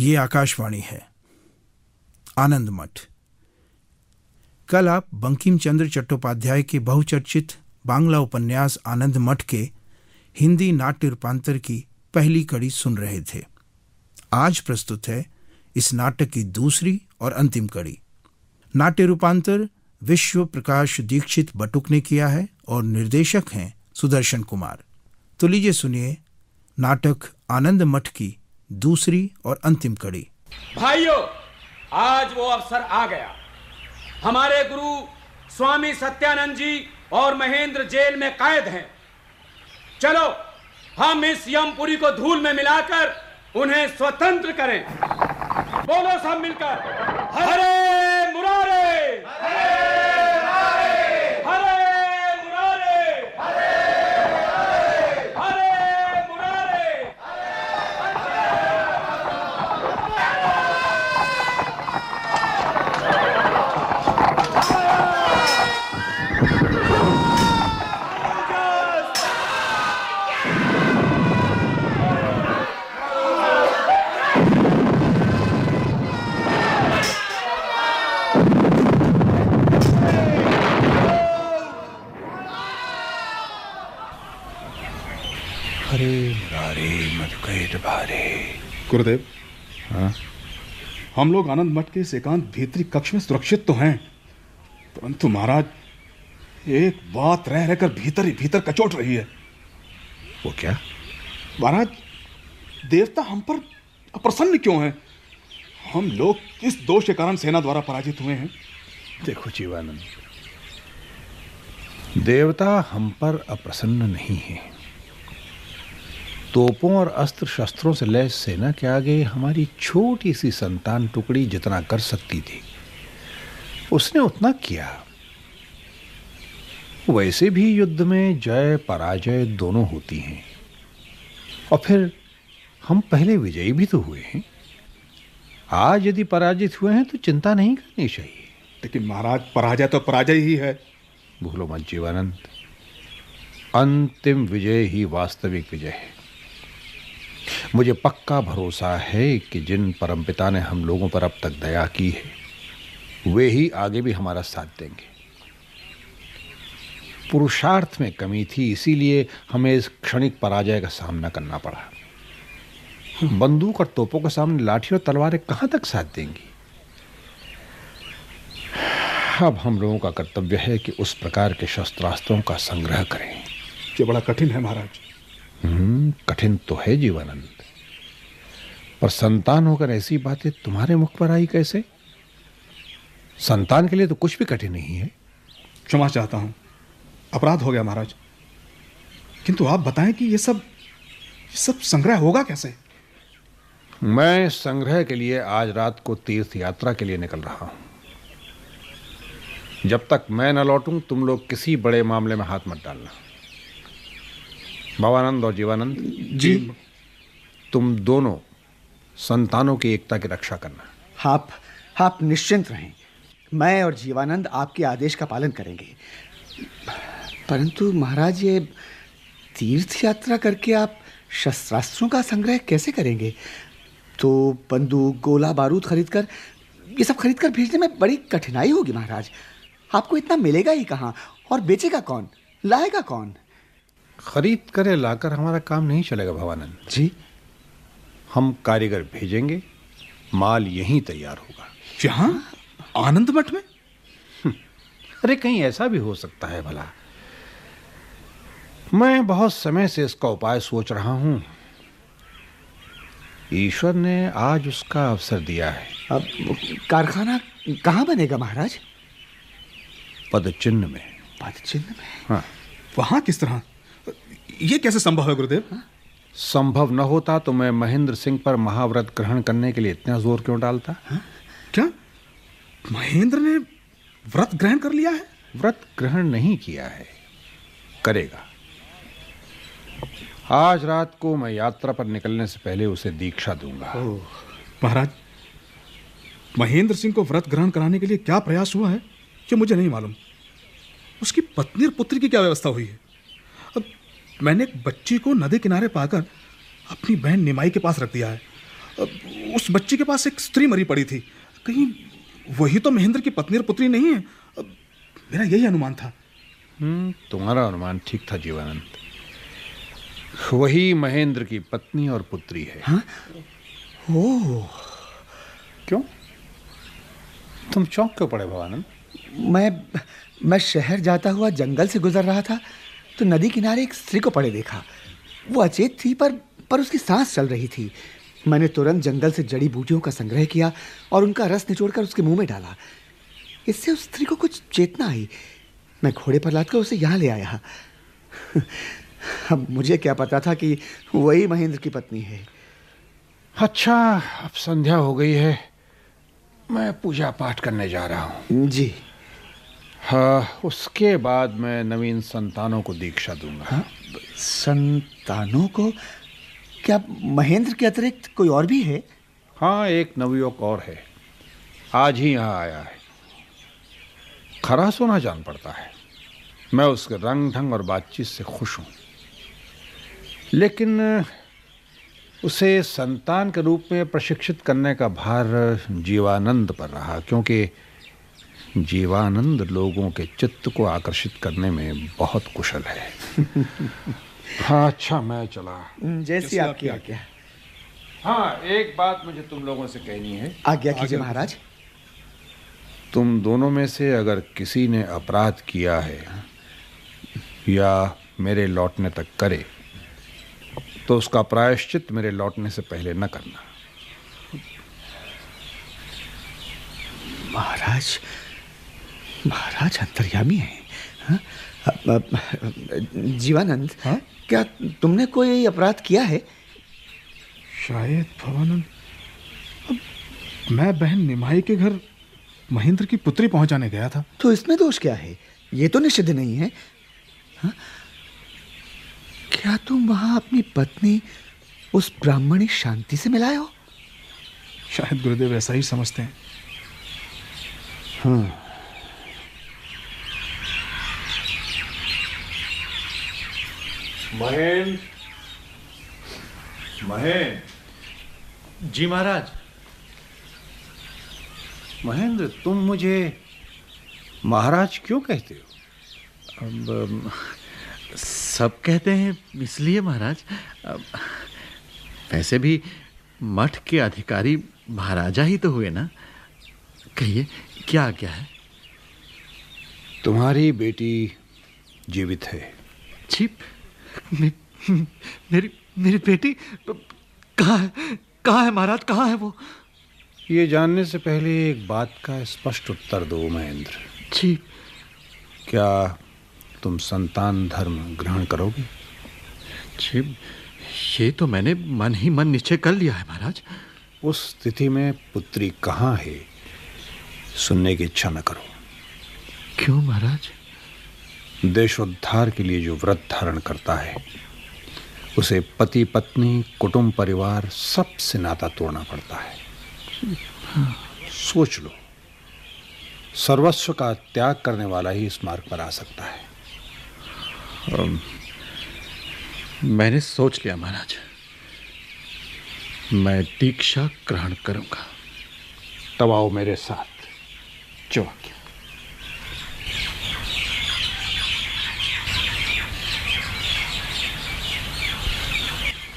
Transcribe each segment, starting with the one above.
ये आकाशवाणी है। आनंद मठ। कल आप बंकिम चंद्र चट्टोपाध्याय के बहुचर्चित बांग्ला उपन्यास आनंद मठ के हिंदी नाट्य रूपांतर की पहली कड़ी सुन रहे थे। आज प्रस्तुत है इस नाटक की दूसरी और अंतिम कड़ी। नाट्य रूपांतर विश्व प्रकाश दीक्षित बटुक ने किया है और निर्देशक हैं सुदर्शन कुमार। तो लीजिए सुनिए नाटक आनंद मठ की दूसरी और अंतिम कड़ी। भाइयों, आज वो अवसर आ गया। हमारे गुरु स्वामी सत्यानंद जी और महेंद्र जेल में कैद हैं। चलो, हम इस यमपुरी को धूल में मिलाकर उन्हें स्वतंत्र करें। बोलो सब मिलकर, हरे मुरारे हरे मुरारे हरे मुरारे हरे मुरारे मधुकैट भारे गुरुदेव हाँ हम लोग आनंद मठ के इस एकांत भीतरी कक्ष में सुरक्षित तो हैं परंतु महाराज एक बात रह रहकर भीतर ही भीतर कचोट रही है। वो क्या? महाराज देवता हम पर अप्रसन्न क्यों हैं? हम लोग किस दोष के कारण सेना द्वारा पराजित हुए हैं? देखो जीवानंद देवता हम पर अप्रसन्न नहीं है। तोपों और अस्त्र शस्त्रों से लैस सेना के आगे हमारी छोटी सी संतान टुकड़ी जितना कर सकती थी उसने उतना किया। वैसे भी युद्ध में जय पराजय दोनों होती हैं। और फिर हम पहले विजयी भी तो हुए हैं। आज यदि पराजित हुए हैं तो चिंता नहीं करनी चाहिए। लेकिन महाराज पराजय तो पराजय ही है। भूलो मत जीवानंद। अंतिम विजय ही वास्तविक विजय है। मुझे पक्का भरोसा है कि जिन परमपिता ने हम लोगों पर अब तक दया की है, वे ही आगे भी हमारा साथ देंगे। पुरुषार्थ में कमी थी, इसीलिए हमें इस क्षणिक पराजय का सामना करना पड़ा। बंदूक और तोपों के सामने लाठी और तलवारें कहाँ तक साथ देंगी? अब हम लोगों का कर्तव्य है कि उस प्रकार के शस्त्रास्त्रों का संग्रह करें। ये बड़ा कठिन है महाराज। कठिन तो है जीवानंद पर संतान होकर ऐसी बातें तुम्हारे मुख पर आई कैसे? संतान के लिए तो कुछ भी कठिन नहीं है। क्षमा चाहता हूँ। अपराध हो गया महाराज। किंतु आप बताएँ कि ये सब ये सब संग्रह होगा कैसे? मैं संग्रह के लिए आज रात को तीर्थ यात्रा के लिए निकल रहा हूँ। जब तक मैं न लौटूं तुम लोग किसी बड़े मामले में हाथ मत डालना। भवानंद और जीवानंद जी। तुम दोनों संतानों की एकता की रक्षा करना। आप आप निश्चिंत रहें। मैं और जीवानंद आपके आदेश का पालन करेंगे। परंतु महाराज ये तीर्थ यात्रा करके आप शस्त्रास्त्रों का संग्रह कैसे करेंगे? तो बंदूक गोला बारूद खरीद कर ये सब खरीद कर भेजने में बड़ी कठिनाई होगी महाराज। आपको इतना मिलेगा ही कहाँ? और बेचेगा कौन? लाएगा कौन? खरीद कर लाकर हमारा काम नहीं चलेगा भवानंद। जी। हम कारीगर भेजेंगे माल यहीं तैयार होगा। यहाँ आनंद मठ में? अरे कहीं ऐसा भी हो सकता है भला। मैं बहुत समय से इसका उपाय सोच रहा हूँ। ईश्वर ने आज उसका अवसर दिया है। अब कारखाना कहाँ बनेगा महाराज? पद चिन्ह में। पद चिन्ह में? हाँ। वहाँ किस तरह? ये कैसे संभव है गुरुदेव? संभव न होता तो मैं महेंद्र सिंह पर महाव्रत ग्रहण करने के लिए इतना ज़ोर क्यों डालता? हा? क्या? महेंद्र ने व्रत ग्रहण कर लिया है? व्रत ग्रहण नहीं किया है। करेगा। आज रात को मैं यात्रा पर निकलने से पहले उसे दीक्षा दूँगा। महाराज महेंद्र सिंह को व्रत ग्रहण कराने के लिए क्या प्रयास हुआ है ये मुझे नहीं मालूम। उसकी पत्नी और पुत्री की क्या व्यवस्था हुई है? मैंने एक बच्ची को नदी किनारे पाकर अपनी बहन निमाई के पास रख दिया है। उस बच्ची के पास एक स्त्री मरी पड़ी थी। कहीं वही तो महेंद्र की पत्नी और पुत्री नहीं है? मेरा यही अनुमान था। हम्म तुम्हारा अनुमान ठीक था जीवानंद। वही महेंद्र की पत्नी और पुत्री है। हाँ? ओह। क्यों? तुम चौंक क्यों पड़े भवानंद? मैं मैं शहर जाता हुआ जंगल से गुजर रहा था। तो नदी किनारे एक स्त्री को पड़े देखा। वो अचेत थी पर पर उसकी सांस चल रही थी। मैंने तुरंत जंगल से जड़ी बूटियों का संग्रह किया और उनका रस निचोड़कर उसके मुँह में डाला। इससे उस स्त्री को कुछ चेतना आई। मैं घोड़े पर लादकर उसे यहाँ ले आया। अब मुझे क्या पता था कि वही महेंद्र की पत्नी है। अच्छा अब संध्या हो गई है। मैं पूजा पाठ करने जा रहा हूँ। जी। हाँ उसके बाद मैं नवीन संतानों को दीक्षा दूँगा। हाँ संतानों को? क्या महेंद्र के अतिरिक्त कोई और भी है? हाँ एक नवयुवक और है। आज ही यहाँ आया है। खरा सोना जान पड़ता है। मैं उसके रंग ढंग और बातचीत से खुश हूँ। लेकिन उसे संतान के रूप में प्रशिक्षित करने का भार जीवानंद पर रहा क्योंकि जीवानंद लोगों के चित्त को आकर्षित करने में बहुत कुशल है। हाँ अच्छा मैं चला। जैसी आपकी आज्ञा? हाँ एक बात मुझे तुम लोगों से कहनी है। आज्ञा कीजिए महाराज। तुम दोनों में से अगर किसी ने अपराध किया है या मेरे लौटने तक करे तो उसका प्रायश्चित मेरे लौटने से पहले न करना। महाराज महाराज अंतर्यामी है। हाँ? जीवानंद हाँ? क्या तुमने कोई अपराध किया है? शायद भवानंद। मैं बहन निमाई के घर महेंद्र की पुत्री पहुँचाने गया था। तो इसमें दोष क्या है? ये तो निषिद्ध नहीं है। हा? क्या तुम वहाँ अपनी पत्नी उस ब्राह्मणी शांति से मिलाए हो? शायद गुरुदेव ऐसा ही समझते हैं। हाँ। महेंद्र। महेंद्र। जी महाराज। महेंद्र तुम मुझे महाराज क्यों कहते हो? अब सब कहते हैं इसलिए महाराज अब, वैसे भी मठ के अधिकारी महाराजा ही तो हुए ना? कहिए क्या क्या है? तुम्हारी बेटी जीवित है। छिप। मे, मेरी मेरी बेटी कहाँ है? कहाँ है महाराज? कहाँ है वो? ये जानने से पहले एक बात का स्पष्ट उत्तर दो महेंद्र। जी। क्या तुम संतान धर्म ग्रहण करोगे? जी ये तो मैंने मन ही मन निश्चय कर लिया है महाराज। उस स्थिति में पुत्री कहाँ है सुनने की इच्छा न करो। क्यों महाराज? देशोद्धार के लिए जो व्रत धारण करता है उसे पति पत्नी कुटुंब परिवार सबसे नाता तोड़ना पड़ता है। सोच लो सर्वस्व का त्याग करने वाला ही इस मार्ग पर आ सकता है। मैंने सोच लिया महाराज मैं दीक्षा ग्रहण करूँगा। तब आओ मेरे साथ जो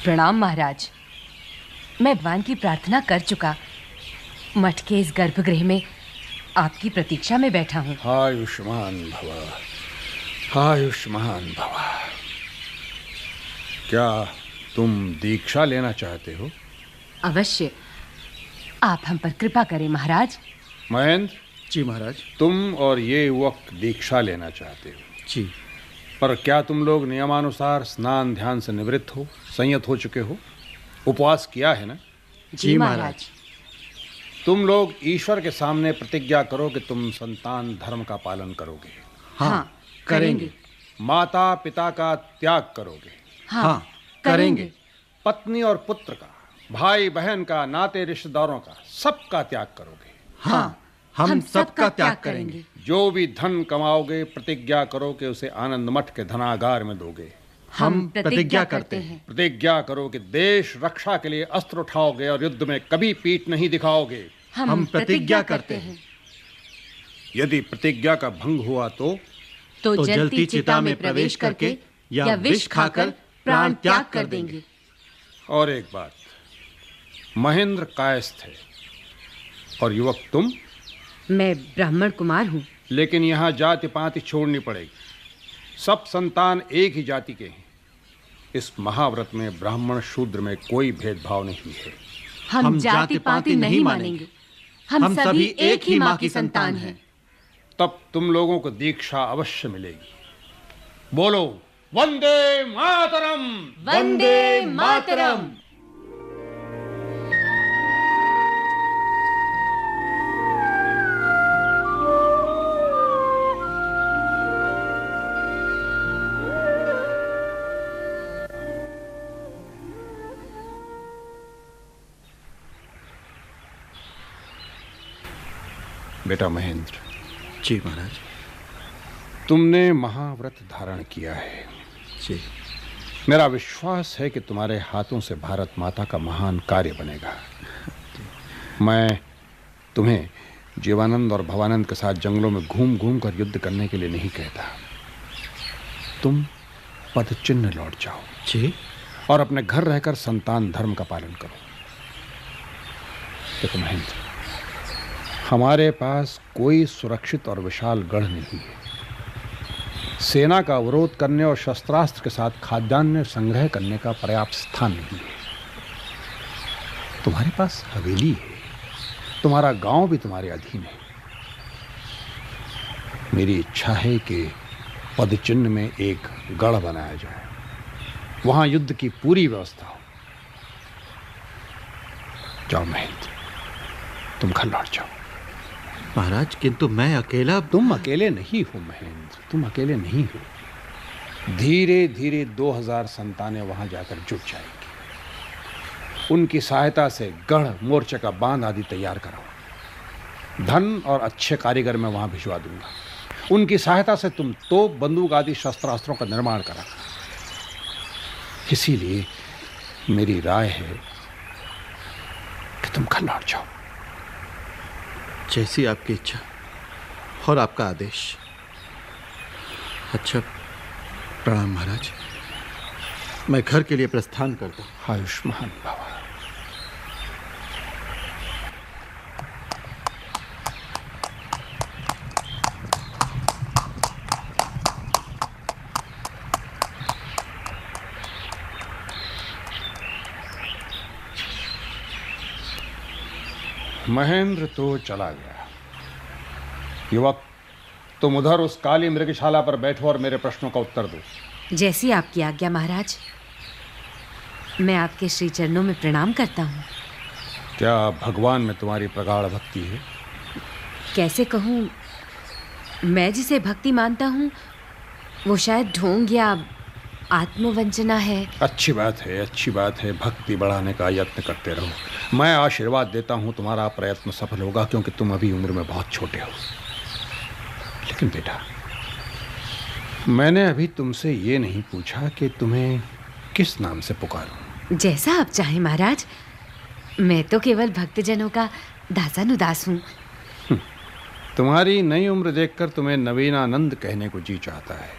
प्रणाम महाराज। मैं भगवान की प्रार्थना कर चुका। मठ के इस गर्भगृह में आपकी प्रतीक्षा में बैठा हूँ। आयुष्मान भव। आयुष्मान भव। क्या तुम दीक्षा लेना चाहते हो? अवश्य। आप हम पर कृपा करें महाराज। महेंद्र? जी महाराज। तुम और ये युवक दीक्षा लेना चाहते हो। जी। पर क्या तुम लोग नियमानुसार स्नान ध्यान से निवृत्त हो संयत हो चुके हो? उपवास किया है ना? जी महाराज। तुम लोग ईश्वर के सामने प्रतिज्ञा करो कि तुम संतान धर्म का पालन करोगे। हाँ करेंगे। माता पिता का त्याग करोगे। हाँ करेंगे। पत्नी और पुत्र का भाई बहन का नाते रिश्तेदारों का सबका त्याग करोगे। हाँ हम सबका त्याग करेंगे। जो भी धन कमाओगे प्रतिज्ञा करो कि उसे आनंद मठ के धनागार में दोगे। हम प्रतिज्ञा करते हैं। प्रतिज्ञा करो कि देश रक्षा के लिए अस्त्र उठाओगे और युद्ध में कभी पीठ नहीं दिखाओगे। हम प्रतिज्ञा करते हैं। यदि प्रतिज्ञा का भंग हुआ तो तो जलती चिता में प्रवेश करके या विष खाकर प्राण त्याग कर देंगे। और एक बात महेंद्र कायस्थ है और युवक तुम मैं ब्राह्मण कुमार हूँ। लेकिन यहाँ जाति पाति छोड़नी पड़ेगी। सब संतान एक ही जाति के हैं। इस महाव्रत में ब्राह्मण शूद्र में कोई भेदभाव नहीं है। हम हम जाति पाति नहीं मानेंगे। हम सभी एक ही माँ की संतान हैं। तब तुम लोगों को दीक्षा अवश्य मिलेगी। बोलो वंदे मातरम! वंदे मातरम! बेटा महेंद्र। जी महाराज। तुमने महाव्रत धारण किया है। जी। मेरा विश्वास है कि तुम्हारे हाथों से भारत माता का महान कार्य बनेगा। मैं तुम्हें जीवानंद और भवानंद के साथ जंगलों में घूम घूम कर युद्ध करने के लिए नहीं कहता। तुम पद चिन्ह लौट जाओ। जी। और अपने घर रहकर संतान धर्म का पालन करो। देखो महेंद्र हमारे पास कोई सुरक्षित और विशाल गढ़ नहीं है। सेना का अवरोध करने और शस्त्रास्त्र के साथ खाद्यान्न संग्रह करने का पर्याप्त स्थान नहीं है। तुम्हारे पास हवेली है। तुम्हारा गाँव भी तुम्हारे अधीन है। मेरी इच्छा है कि पदचिन्ह में एक गढ़ बनाया जाए। वहाँ युद्ध की पूरी व्यवस्था हो। जाओ महेंद्र, तुम घर लौट जाओ। महाराज, किंतु मैं अकेला तुम अकेले नहीं हो, महेंद्र। तुम अकेले नहीं हो। धीरे धीरे दो हज़ार संतानें वहाँ जाकर जुट जाएँगी। उनकी सहायता से गढ़, मोर्चे का बाँध आदि तैयार कराओ धन और अच्छे कारीगर मैं वहाँ भिजवा दूँगा। उनकी सहायता से तुम तो बंदूक आदि शस्त्रास्त्रों का निर्माण करा। इसीलिए मेरी राय है कि तुम घर जाओ। जैसी आपकी इच्छा और आपका आदेश। अच्छा प्रणाम महाराज। मैं घर के लिए प्रस्थान करता हूँ। आयुष्मान बाबा। महेंद्र तो चला गया। युवक तुम उधर उस काली मृगशाला पर बैठो और मेरे प्रश्नों का उत्तर दो। जैसी आपकी आज्ञा महाराज। मैं आपके श्री चरणों में प्रणाम करता हूँ। क्या भगवान में तुम्हारी प्रगाढ़ भक्ति है? कैसे कहूँ मैं जिसे भक्ति मानता हूँ वो शायद ढोंग या आत्मवंचना है। अच्छी बात है अच्छी बात है। भक्ति बढ़ाने का यत्न करते रहो। मैं आशीर्वाद देता हूँ तुम्हारा प्रयत्न सफल होगा क्योंकि तुम अभी उम्र में बहुत छोटे हो। लेकिन बेटा मैंने अभी तुमसे ये नहीं पूछा कि तुम्हें किस नाम से पुकारूं। जैसा आप चाहें महाराज। मैं तो केवल भक्तजनों का दासानुदास हूँ। तुम्हारी नई उम्र देखकर तुम्हें नवीनानंद कहने को जी चाहता है।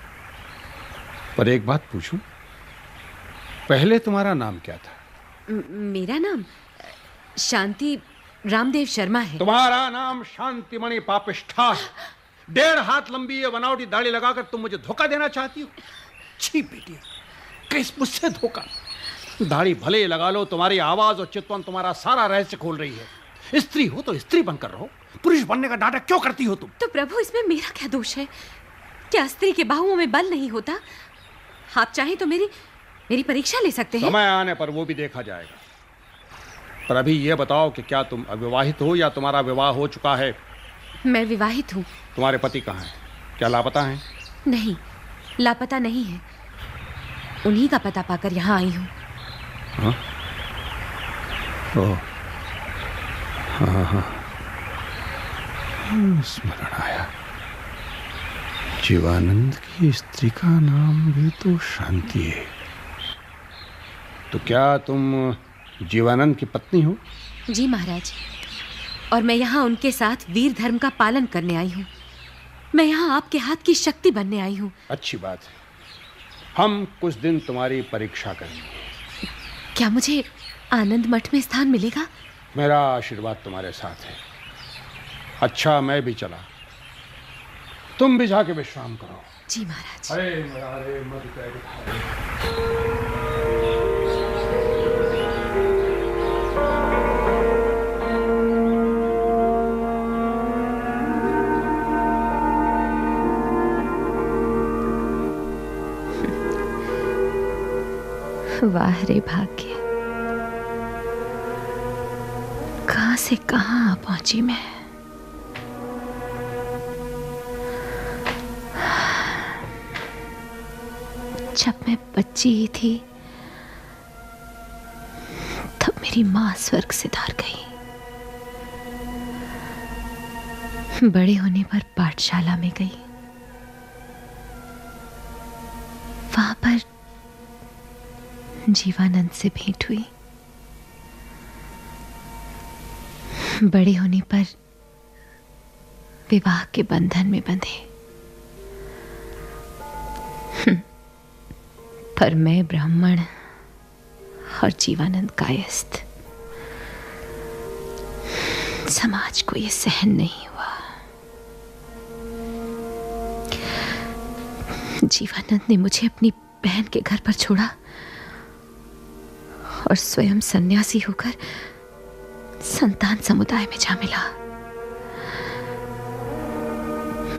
पर एक बात पूछूँ पहले तुम्हारा नाम क्या था? मेरा नाम शांति रामदेव शर्मा है। तुम्हारा नाम शांति शांतिमणि पापिष्ठा। डेढ़ हाथ लंबी ये बनावटी दाढ़ी लगाकर तुम मुझे धोखा देना चाहती हो? छी बेटी किस मुझसे धोखा? दाढ़ी भले ही लगा लो तुम्हारी आवाज़ और चितवन तुम्हारा सारा रहस्य खोल रही है। स्त्री हो तो स्त्री बनकर रहो। पुरुष बनने का नाटक क्यों करती हो तुम? तो प्रभु इसमें मेरा क्या दोष है? क्या स्त्री के बाहुओं में बल नहीं होता? आप चाहें तो मेरी मेरी परीक्षा ले सकते हैं। समय आने पर वो भी देखा जाएगा। पर अभी ये बताओ कि क्या तुम अविवाहित हो या तुम्हारा विवाह हो चुका है? मैं विवाहित हूँ। तुम्हारे पति कहाँ हैं? क्या लापता हैं? नहीं लापता नहीं है। उन्हीं का पता पाकर यहाँ आई हूँ। ओह हाँ हाँ। हम्म, स्मरण आया। जीवानंद की स्त्री का नाम भी तो शांति है। तो क्या तुम जीवानंद की पत्नी हो। जी महाराज। और मैं यहाँ उनके साथ वीर धर्म का पालन करने आई हूँ। मैं यहाँ आपके हाथ की शक्ति बनने आई हूँ। अच्छी बात है। हम कुछ दिन तुम्हारी परीक्षा करेंगे। क्या मुझे आनंद मठ में स्थान मिलेगा? मेरा आशीर्वाद तुम्हारे साथ है। अच्छा मैं भी चला। तुम भी जाके विश्राम करो। जी महाराज। अरे वाह रे भाग्य। कहाँ से कहाँ पहुँची मैं? जब मैं बच्ची ही थी, तब मेरी माँ स्वर्ग से धार गई। बड़े होने पर पाठशाला में गई। जीवानंद से भेंट हुई। बड़े होने पर विवाह के बंधन में बंधे। पर मैं ब्राह्मण और जीवानंद कायस्थ, समाज को यह सहन नहीं हुआ। जीवानंद ने मुझे अपनी बहन के घर पर छोड़ा। और स्वयं सन्यासी होकर संतान समुदाय में जा मिला।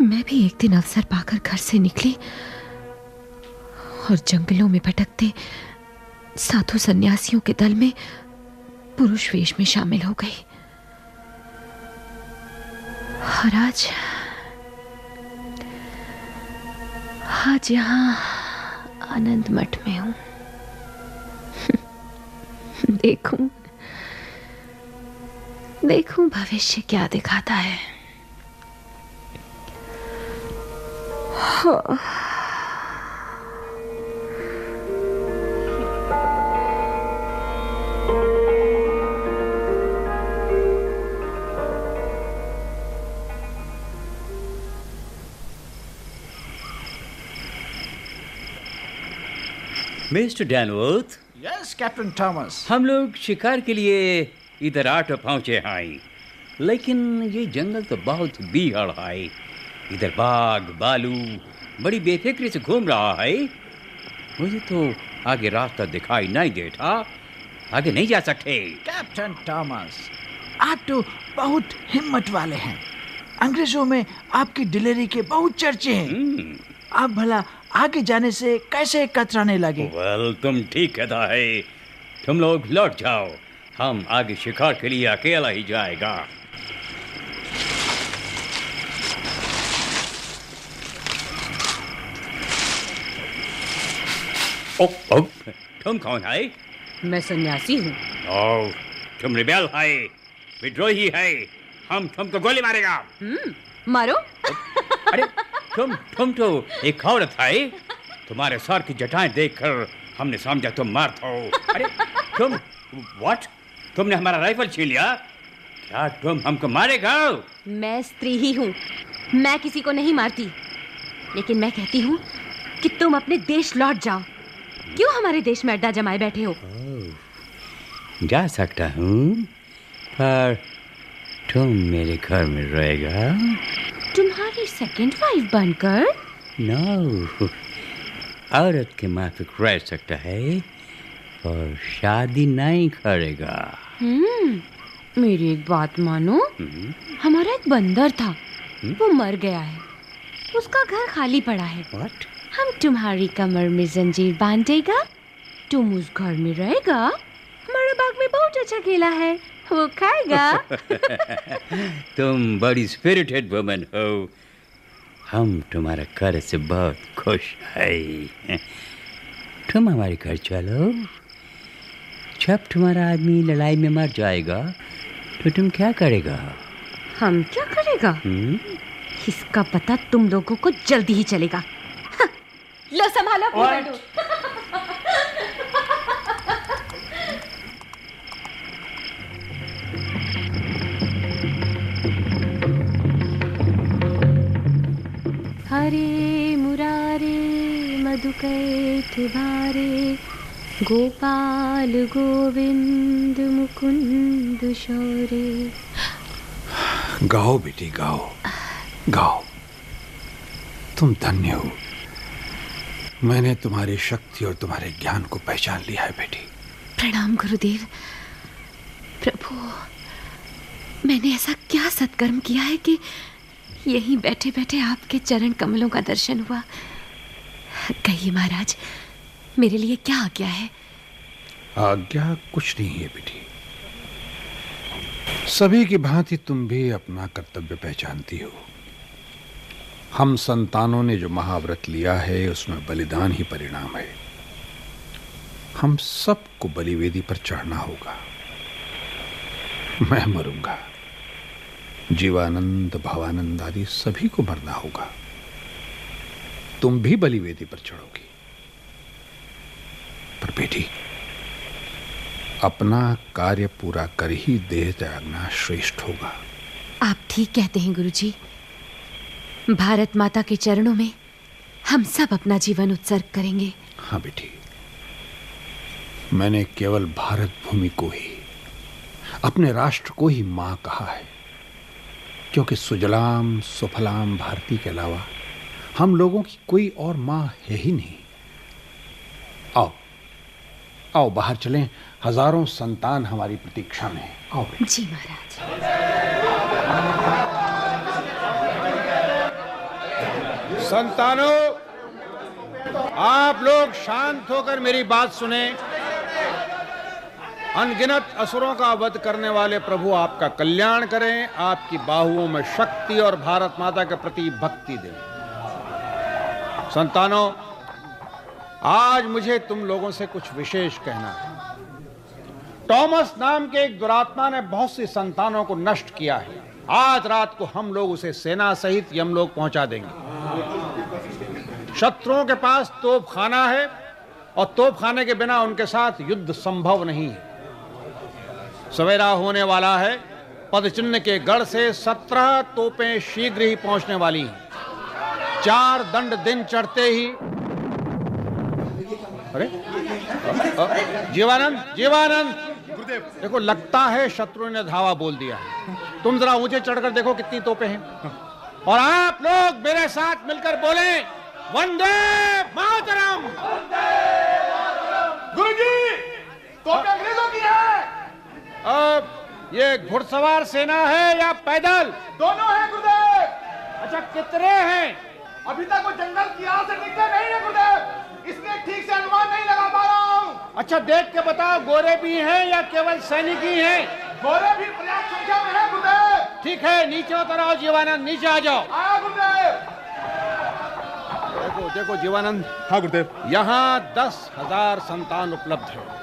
मैं भी एक दिन अवसर पाकर घर से निकली और जंगलों में भटकते साधु सन्यासियों के दल में पुरुष वेश में शामिल हो गई। और आज आज यहाँ आनंद मठ में हूँ। देखूँ देखूँ भविष्य क्या दिखाता है हाँ। Mister Danworth yes captain Thomas हम लोग शिकार के लिए इधर आटो पहुँचे हैं। लेकिन ये जंगल तो बहुत बीहड़ है। इधर बाघ बालू बड़ी बेफिक्री से घूम रहा है। मुझे तो आगे रास्ता दिखाई नहीं देता। आगे नहीं जा सकते। कैप्टन थॉमस आप तो बहुत हिम्मत वाले हैं। अंग्रेज़ों में आपकी डिलीवरी के बहुत चर्चे हैं। हम्म, आप भला आगे जाने से कैसे कतराने लगे? वेल तुम ठीक कहता है तुम लोग लौट जाओ। हम आगे शिकार के लिए अकेला ही जाएगा। ओ, ओ, तुम कौन है? मैं सन्यासी हूँ। ओ, तुम रिबेल है विद्रोही है। हम तुमको गोली मारेगा। मारो। अरे तुम तुम तो एक औरत है तुम्हारे सर की जटाएँ देखकर हमने समझा तुम मार हो अरे तुम व्हाट तुमने हमारा राइफल छीन लिया? क्या तुम हमको मारेगा मैं स्त्री ही हूँ। मैं किसी को नहीं मारती। लेकिन मैं कहती हूँ कि तुम अपने देश लौट जाओ। क्यों हमारे देश में अड्डा जमाए बैठे हो? जा सकता हूँ पर तुम मेरे घर में रहेगा तुम्हारी सेकंड वाइफ बनकर? नो औरत के माफिक रह सकता है और शादी नहीं करेगा। हम्म मेरी एक बात मानो। हमारा एक बंदर था वो मर गया है। उसका घर खाली पड़ा है। व्हाट हम तुम्हारी कमर में जंजीर बांधेगा तुम उस घर में रहेगा। हमारे बाग में बहुत अच्छा खेला है। वो खाएगा। तुम बड़ी स्पिरिटेड वुमन हो। हम तुम्हारे घर से बहुत खुश है। तुम हमारे घर चलो। जब तुम्हारा आदमी लड़ाई में मर जाएगा तो तुम क्या करेगा? हम क्या करेगा? हम्म? इसका पता तुम लोगों को जल्दी ही चलेगा। लो संभालो हरे मुरारे मधुकैठ भारे गोपाल गोविंद मुकुंद शौरे। गाओ बेटी गाओ। गाओ। तुम धन्य हो। मैंने तुम्हारी शक्ति और तुम्हारे ज्ञान को पहचान लिया है बेटी। प्रणाम गुरुदेव। प्रभु मैंने ऐसा क्या सत्कर्म किया है कि यहीं बैठे बैठे आपके चरण कमलों का दर्शन हुआ। कहिए महाराज, मेरे लिए क्या आज्ञा है? आज्ञा कुछ नहीं है बेटी। सभी की भांति तुम भी अपना कर्तव्य पहचानती हो। हम संतानों ने जो महाव्रत लिया है, उसमें बलिदान ही परिणाम है। हम सबको बलिवेदी पर चढ़ना होगा। मैं मरूँगा। जीवानंद भवानंद आदि सभी को मरना होगा। तुम भी बलिवेदी पर चढ़ोगी। पर बेटी अपना कार्य पूरा कर ही देह त्यागना श्रेष्ठ होगा। आप ठीक कहते हैं गुरुजी। भारत माता के चरणों में हम सब अपना जीवन उत्सर्ग करेंगे। हाँ बेटी मैंने केवल भारत भूमि को ही अपने राष्ट्र को ही माँ कहा है। क्योंकि सुजलाम सुफलाम भारती के अलावा हम लोगों की कोई और माँ है ही नहीं। आओ आओ बाहर चलें। हज़ारों संतान हमारी प्रतीक्षा में हैं। आओ जी महाराज। संतानों आप लोग शांत होकर मेरी बात सुने। अनगिनत असुरों का वध करने वाले प्रभु आपका कल्याण करें, आपकी बाहुओं में शक्ति और भारत माता के प्रति भक्ति दें। संतानों, आज मुझे तुम लोगों से कुछ विशेष कहना है। टॉमस नाम के एक दुरात्मा ने बहुत सी संतानों को नष्ट किया है। आज रात को हम लोग उसे सेना सहित यमलोक पहुँचा देंगे। शत्रुओं के पास तोप खाना है और तोप खाने के बिना उनके साथ युद्ध संभव नहीं है। सवेरा होने वाला है। पदचिन्ह के गढ़ से सत्रह तोपें शीघ्र ही पहुँचने वाली हैं। चार दंड दिन चढ़ते ही अरे जीवानंद जीवानंद! देखो लगता है शत्रु ने धावा बोल दिया है। तुम जरा ऊँचे चढ़कर देखो कितनी तोपे हैं। और आप लोग मेरे साथ मिलकर बोले वंदे मातरम! गुरुजी तो अंग्रेज़ों की है। अब ये घुड़सवार सेना है या पैदल? दोनों है गुरुदेव। अच्छा कितने हैं? अभी तक वो जंगल की आग से निकले नहीं है गुरुदेव। इसलिए ठीक से अनुमान नहीं लगा पा रहा हूँ। अच्छा देख के बताओ गोरे भी हैं या केवल सैनिक ही? हैं गोरे भी पर्याप्त संख्या में है गुरुदेव। ठीक है नीचे उतर आओ जीवानंद नीचे आ जाओ। आया गुरुदेव। देखो देखो जीवानंद। हाँ गुरुदेव। यहाँ दस हज़ार संतान उपलब्ध है।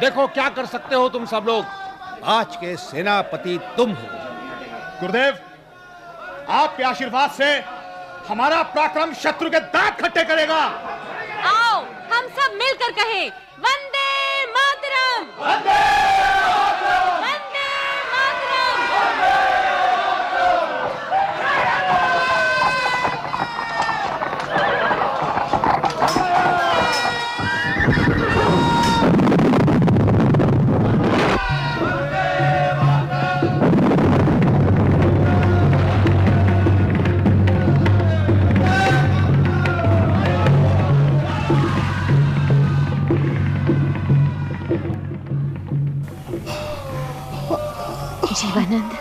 देखो क्या कर सकते हो तुम सब लोग? आज के सेनापति तुम हो। गुरुदेव आपके आशीर्वाद से हमारा पराक्रम शत्रु के दांत खट्टे करेगा। आओ हम सब मिलकर कहें वंदे मातरम। वंदे! जीवानंद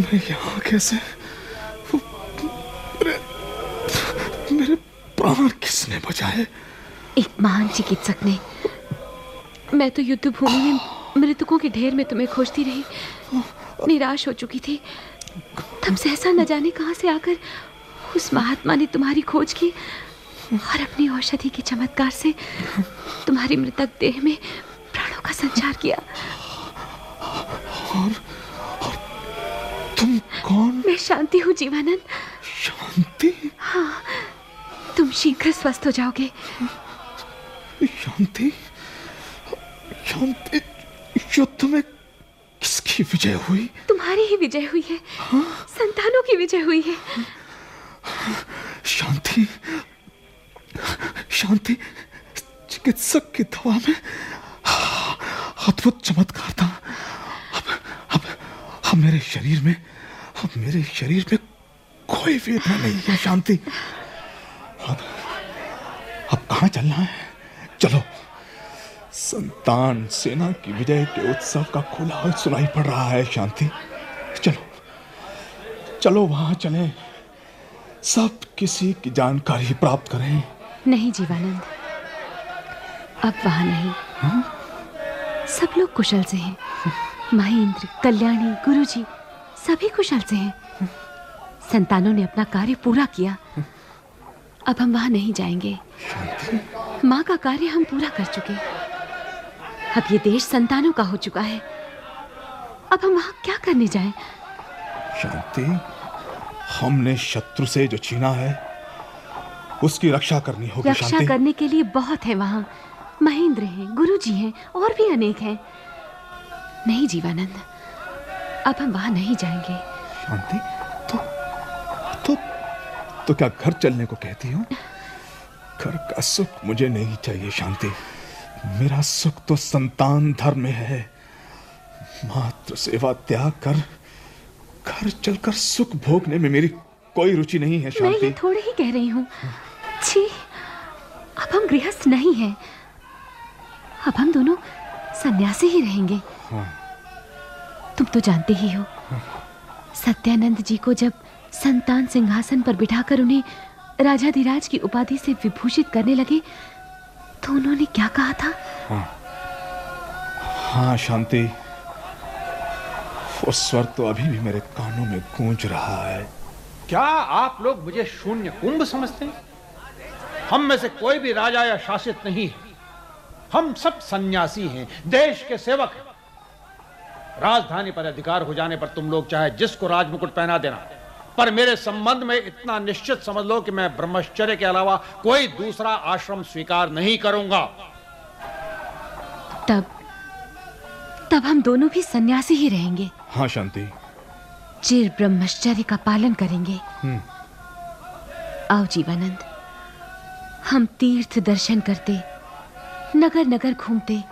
मैं यहाँ कैसे मेरे मेरे प्राण किसने बचाए एक महान चिकित्सक ने मैं तो युद्ध भूमि में मृतकों के ढेर में तुम्हें खोजती रही निराश हो चुकी थी तब सहसा न जाने कहाँ से आकर उस महात्मा ने तुम्हारी खोज की और अपनी औषधि के चमत्कार से तुम्हारी मृतक देह में प्राणों का संचार किया। और, और तुम कौन? मैं शांति हूँ जीवानंद। शांति? हाँ तुम शीघ्र स्वस्थ हो जाओगे। शांति? शांति? युद्ध में किसकी विजय हुई? तुम्हारी ही विजय हुई है। हाँ? संतानों की विजय हुई है। शांति? शांति, चिकित्सक की दवा में। अद्भुत, चमत्कार था। अब अब अब मेरे शरीर में, अब मेरे शरीर में कोई वेदना नहीं है, शांति। अब अब कहाँ चलना है? चलो, संतान सेना की विजय के उत्सव का कोलाहल सुनाई पड़ रहा है, शांति। चलो चलो वहाँ चलें। सब किसी की जानकारी प्राप्त करें। नहीं जीवानंद। अब वहाँ नहीं। हा? सब लोग कुशल से हैं। महेंद्र कल्याणी गुरुजी सभी कुशल से हैं। संतानों ने अपना कार्य पूरा किया। अब हम वहाँ नहीं जाएँगे। माँ का कार्य हम पूरा कर चुके अब ये देश संतानों का हो चुका है। अब हम वहाँ क्या करने जाएँ? शांति हमने शत्रु से जो छीना है उसकी रक्षा करनी होगी रक्षा करने के लिए बहुत है वहाँ। महेंद्र हैं गुरुजी हैं और भी अनेक हैं। नहीं जीवानंद अब हम वहाँ नहीं जाएँगे। शांति तो तो तो क्या घर चलने को कहती हो? घर का सुख मुझे नहीं चाहिए शांति। मेरा सुख तो संतान धर्म में है। मात्र सेवा त्याग कर घर चलकर सुख भोगने में मेरी कोई रुचि नहीं है मैं शांति। ये थोड़े ही कह रही हूँ। छी अब हम गृहस्थ नहीं हैं। अब हम दोनों सन्यासी ही रहेंगे। हाँ। तुम तो जानते ही हो सत्यानंद जी को जब संतान सिंहासन पर बिठाकर उन्हें राजाधिराज की उपाधि से विभूषित करने लगे तो उन्होंने क्या कहा था? हाँ। हाँ शांति। वो स्वर तो अभी भी मेरे कानों में गूंज रहा है। क्या आप लोग मुझे शून्य कुंभ समझते हैं? हम में से कोई भी राजा या शासित नहीं है। हम सब सन्यासी हैं देश के सेवक हैं। राजधानी पर अधिकार हो जाने पर तुम लोग चाहे जिसको राजमुकुट पहना देना पर मेरे संबंध में इतना निश्चित समझ लो कि मैं ब्रह्मचर्य के अलावा कोई दूसरा आश्रम स्वीकार नहीं करूँगा। तब तब हम दोनों भी सन्यासी ही रहेंगे। हाँ शांति। चिर ब्रह्मचर्य का पालन करेंगे। हम्म। आओ जीवानंद। हम तीर्थ दर्शन करते नगर नगर घूमते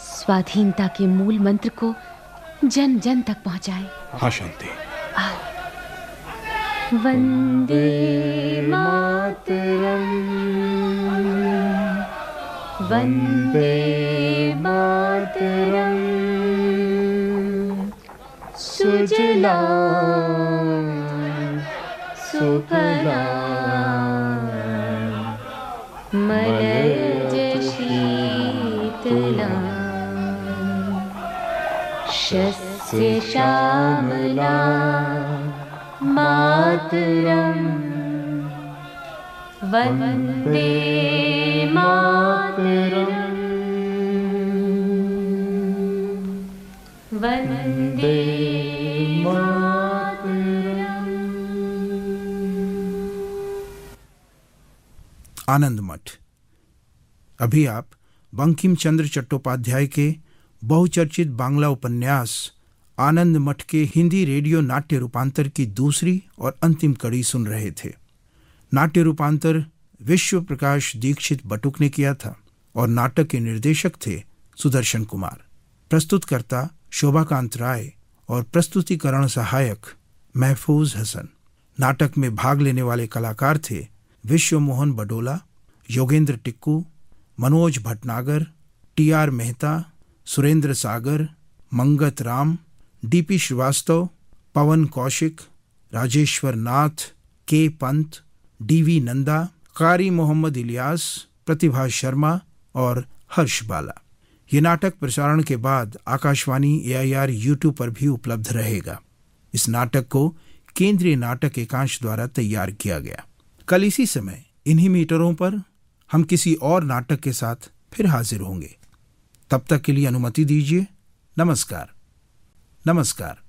स्वाधीनता के मूल मंत्र को जन जन तक पहुँचाए। हाँ शांति। वंदे मातरम। वंदे मातरम। सुजला सुफला शस्य श्यामला मातरम। वंदे मातरम। वंदे आनंद मठ अभी आप बंकिम चंद्र चट्टोपाध्याय के बहुचर्चित बांग्ला उपन्यास आनंद मठ के हिंदी रेडियो नाट्य रूपांतर की दूसरी और अंतिम कड़ी सुन रहे थे। नाट्य रूपांतर विश्व प्रकाश दीक्षित बटुक ने किया था और नाटक के निर्देशक थे सुदर्शन कुमार। प्रस्तुतकर्ता शोभाकांत राय और प्रस्तुतिकरण सहायक महफूज हसन। नाटक में भाग लेने वाले कलाकार थे Vishwa Mohan Badola, Yogendra Tikku, Manoj Bhatnagar, T R Mehta, Surendra Sagar, Mangat Ram DP Shrivastava Pawan Kaushik Rajeshwar Nath K Pant DV Nanda कारी मोहम्मद इलियास प्रतिभा शर्मा और हर्ष बाला ये नाटक प्रसारण के बाद आकाशवाणी एआईआर यूट्यूब पर भी उपलब्ध रहेगा। इस नाटक को केंद्रीय नाटक एकांश द्वारा तैयार किया गया। कल इसी समय इन्हीं मीटरों पर हम किसी और नाटक के साथ फिर हाजिर होंगे। तब तक के लिए अनुमति दीजिए। नमस्कार। नमस्कार।